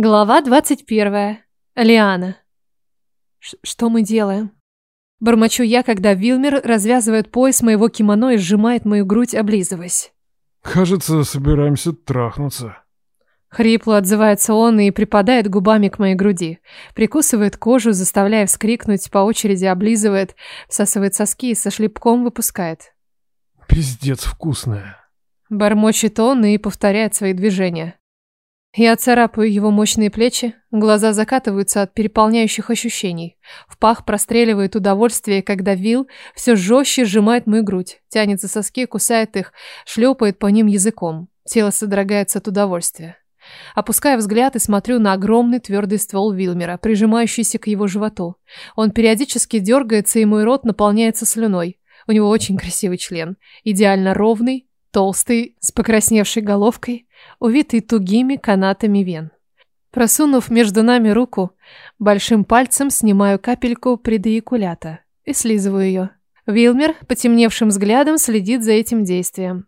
Глава 21. Лиана. Ш что мы делаем? Бормочу я, когда Вилмер развязывает пояс моего кимоно и сжимает мою грудь, облизываясь. Кажется, собираемся трахнуться. Хрипло отзывается он и припадает губами к моей груди. Прикусывает кожу, заставляя вскрикнуть, по очереди облизывает, всасывает соски и со шлепком выпускает. Пиздец вкусная. Бормочет он и повторяет свои движения. Я царапаю его мощные плечи, глаза закатываются от переполняющих ощущений. В пах простреливает удовольствие, когда Вил все жестче сжимает мою грудь, тянет за соски, кусает их, шлепает по ним языком. Тело содрогается от удовольствия. Опуская взгляд и смотрю на огромный твердый ствол Вилмера, прижимающийся к его животу. Он периодически дергается, и мой рот наполняется слюной. У него очень красивый член, идеально ровный, толстый, с покрасневшей головкой, увитый тугими канатами вен. Просунув между нами руку, большим пальцем снимаю капельку предоякулята и слизываю ее. Вилмер потемневшим взглядом следит за этим действием.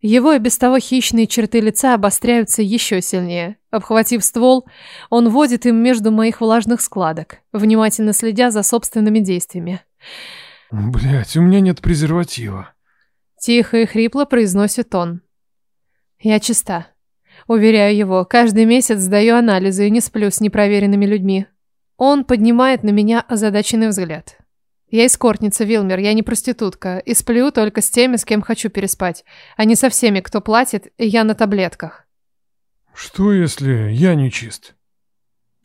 Его и без того хищные черты лица обостряются еще сильнее. Обхватив ствол, он водит им между моих влажных складок, внимательно следя за собственными действиями. Блять, у меня нет презерватива. Тихо и хрипло произносит он. Я чиста. Уверяю его, каждый месяц сдаю анализы и не сплю с непроверенными людьми. Он поднимает на меня озадаченный взгляд. Я эскортница, Вилмер, я не проститутка, и сплю только с теми, с кем хочу переспать, а не со всеми, кто платит, и я на таблетках. Что, если я не чист?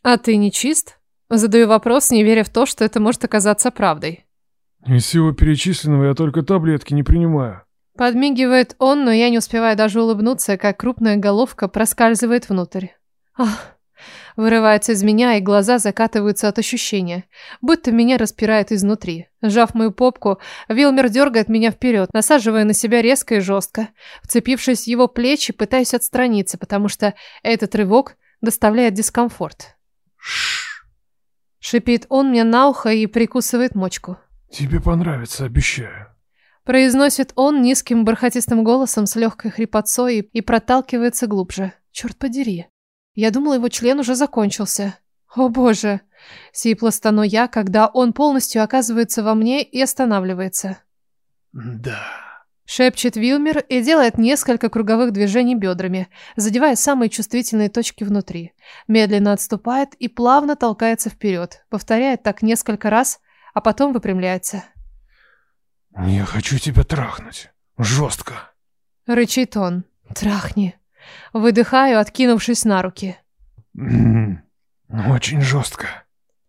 А ты не чист? Задаю вопрос, не веря в то, что это может оказаться правдой. Из всего перечисленного я только таблетки не принимаю. Подмигивает он, но я не успеваю даже улыбнуться, как крупная головка проскальзывает внутрь. Ах, вырывается из меня, и глаза закатываются от ощущения, будто меня распирает изнутри. Сжав мою попку, Вилмер дергает меня вперед, насаживая на себя резко и жестко. Вцепившись в его плечи, пытаюсь отстраниться, потому что этот рывок доставляет дискомфорт. Шипит он мне на ухо и прикусывает мочку. Тебе понравится, обещаю. Произносит он низким бархатистым голосом с легкой хрипотцой и проталкивается глубже. Черт подери. Я думала, его член уже закончился. О боже. Сипло стану я, когда он полностью оказывается во мне и останавливается. Да. Шепчет Вилмер и делает несколько круговых движений бедрами, задевая самые чувствительные точки внутри. Медленно отступает и плавно толкается вперед. Повторяет так несколько раз, а потом выпрямляется. Я хочу тебя трахнуть. Жестко. Рычит он. Трахни. Выдыхаю, откинувшись на руки. М-м, очень жестко.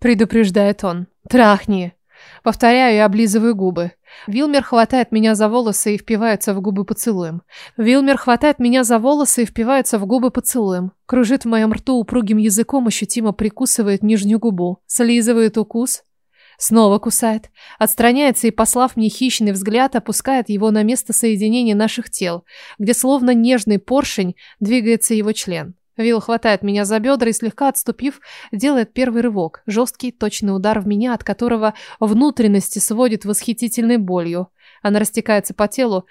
Предупреждает он. Трахни. Повторяю и облизываю губы. Вилмер хватает меня за волосы и впивается в губы поцелуем. Вилмер хватает меня за волосы и впивается в губы поцелуем. Кружит в моем рту упругим языком, ощутимо прикусывает нижнюю губу. Слизывает укус, Снова кусает. Отстраняется и, послав мне хищный взгляд, опускает его на место соединения наших тел, где словно нежный поршень двигается его член. Вилл хватает меня за бедра и, слегка отступив, делает первый рывок. Жесткий, точный удар в меня, от которого внутренности сводит восхитительной болью. Она растекается по телу,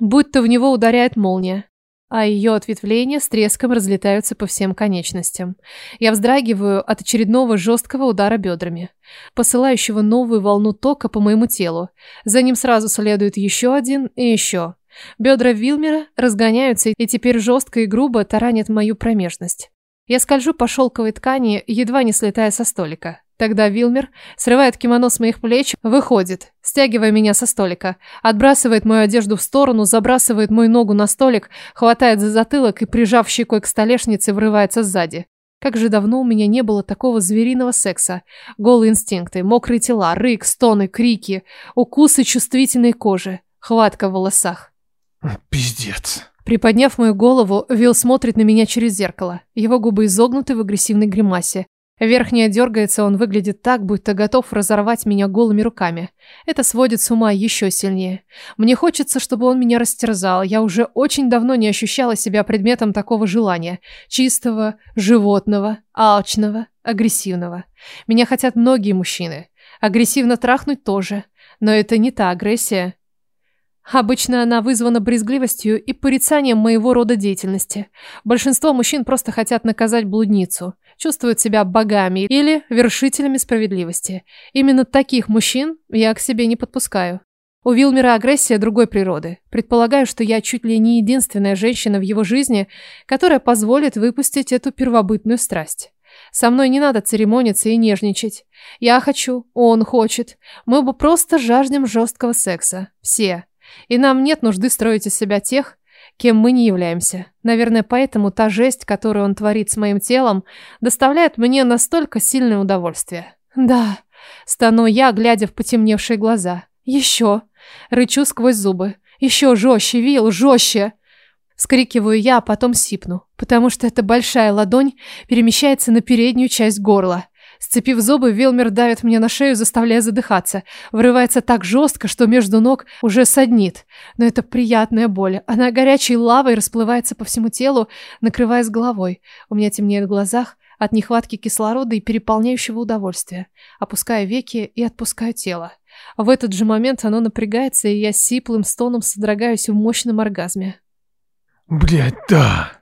будто в него ударяет молния а ее ответвления с треском разлетаются по всем конечностям. Я вздрагиваю от очередного жесткого удара бедрами, посылающего новую волну тока по моему телу. За ним сразу следует еще один и еще. Бедра Вилмера разгоняются и теперь жестко и грубо таранят мою промежность. Я скольжу по шелковой ткани, едва не слетая со столика. Тогда Вилмер срывает кимоно с моих плеч, выходит, стягивая меня со столика, отбрасывает мою одежду в сторону, забрасывает мою ногу на столик, хватает за затылок и, прижав щекой к столешнице, врывается сзади. Как же давно у меня не было такого звериного секса. Голые инстинкты, мокрые тела, рык, стоны, крики, укусы чувствительной кожи, хватка в волосах. Пиздец. Приподняв мою голову, Вилл смотрит на меня через зеркало. Его губы изогнуты в агрессивной гримасе. Верхняя дергается, он выглядит так, будто готов разорвать меня голыми руками. Это сводит с ума еще сильнее. Мне хочется, чтобы он меня растерзал. Я уже очень давно не ощущала себя предметом такого желания. Чистого, животного, алчного, агрессивного. Меня хотят многие мужчины. Агрессивно трахнуть тоже. Но это не та агрессия, Обычно она вызвана брезгливостью и порицанием моего рода деятельности. Большинство мужчин просто хотят наказать блудницу, чувствуют себя богами или вершителями справедливости. Именно таких мужчин я к себе не подпускаю. У Вилмера агрессия другой природы. Предполагаю, что я чуть ли не единственная женщина в его жизни, которая позволит выпустить эту первобытную страсть. Со мной не надо церемониться и нежничать. Я хочу, он хочет. Мы оба просто жаждем жесткого секса. Все. И нам нет нужды строить из себя тех, кем мы не являемся. Наверное, поэтому та жесть, которую он творит с моим телом, доставляет мне настолько сильное удовольствие. Да, стану я, глядя в потемневшие глаза. Еще. Рычу сквозь зубы. Еще жестче, Вил, жестче. Скрикиваю я, а потом сипну, потому что эта большая ладонь перемещается на переднюю часть горла. Сцепив зубы, Вилмер давит мне на шею, заставляя задыхаться. Врывается так жестко, что между ног уже саднит. Но это приятная боль. Она горячей лавой расплывается по всему телу, накрываясь головой. У меня темнеет в глазах от нехватки кислорода и переполняющего удовольствия. Опускаю веки и отпускаю тело. В этот же момент оно напрягается, и я сиплым стоном содрогаюсь в мощном оргазме. Блять, да.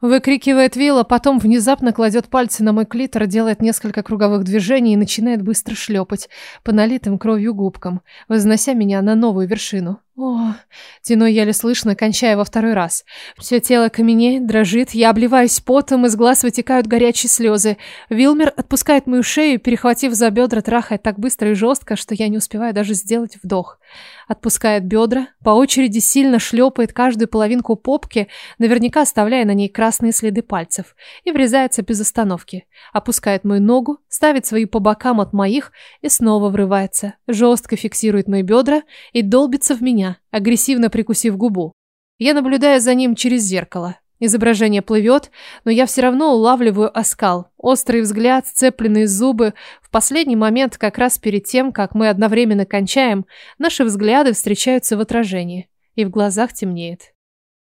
Выкрикивает Вилла, потом внезапно кладет пальцы на мой клитор, делает несколько круговых движений и начинает быстро шлепать по налитым кровью губкам, вознося меня на новую вершину. О, тяну еле слышно, кончая во второй раз. Все тело каменеет, дрожит, я обливаюсь потом, из глаз вытекают горячие слезы. Вилмер отпускает мою шею, перехватив за бедра, трахает так быстро и жестко, что я не успеваю даже сделать вдох. Отпускает бедра, по очереди сильно шлепает каждую половинку попки, наверняка оставляя на ней красные следы пальцев, и врезается без остановки. Опускает мою ногу, ставит свои по бокам от моих и снова врывается. Жестко фиксирует мои бедра и долбится в меня агрессивно прикусив губу. Я наблюдаю за ним через зеркало. Изображение плывет, но я все равно улавливаю оскал. Острый взгляд, сцепленные зубы. В последний момент, как раз перед тем, как мы одновременно кончаем, наши взгляды встречаются в отражении. И в глазах темнеет.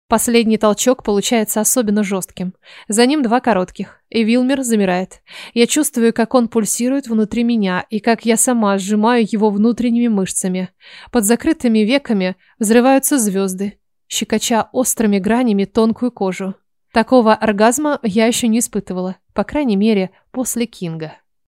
Последний толчок получается особенно жестким. За ним два коротких, и Вилмер замирает. Я чувствую, как он пульсирует внутри меня, и как я сама сжимаю его внутренними мышцами. Под закрытыми веками взрываются звезды, щекоча острыми гранями тонкую кожу. Такого оргазма я еще не испытывала, по крайней мере, после Кинга.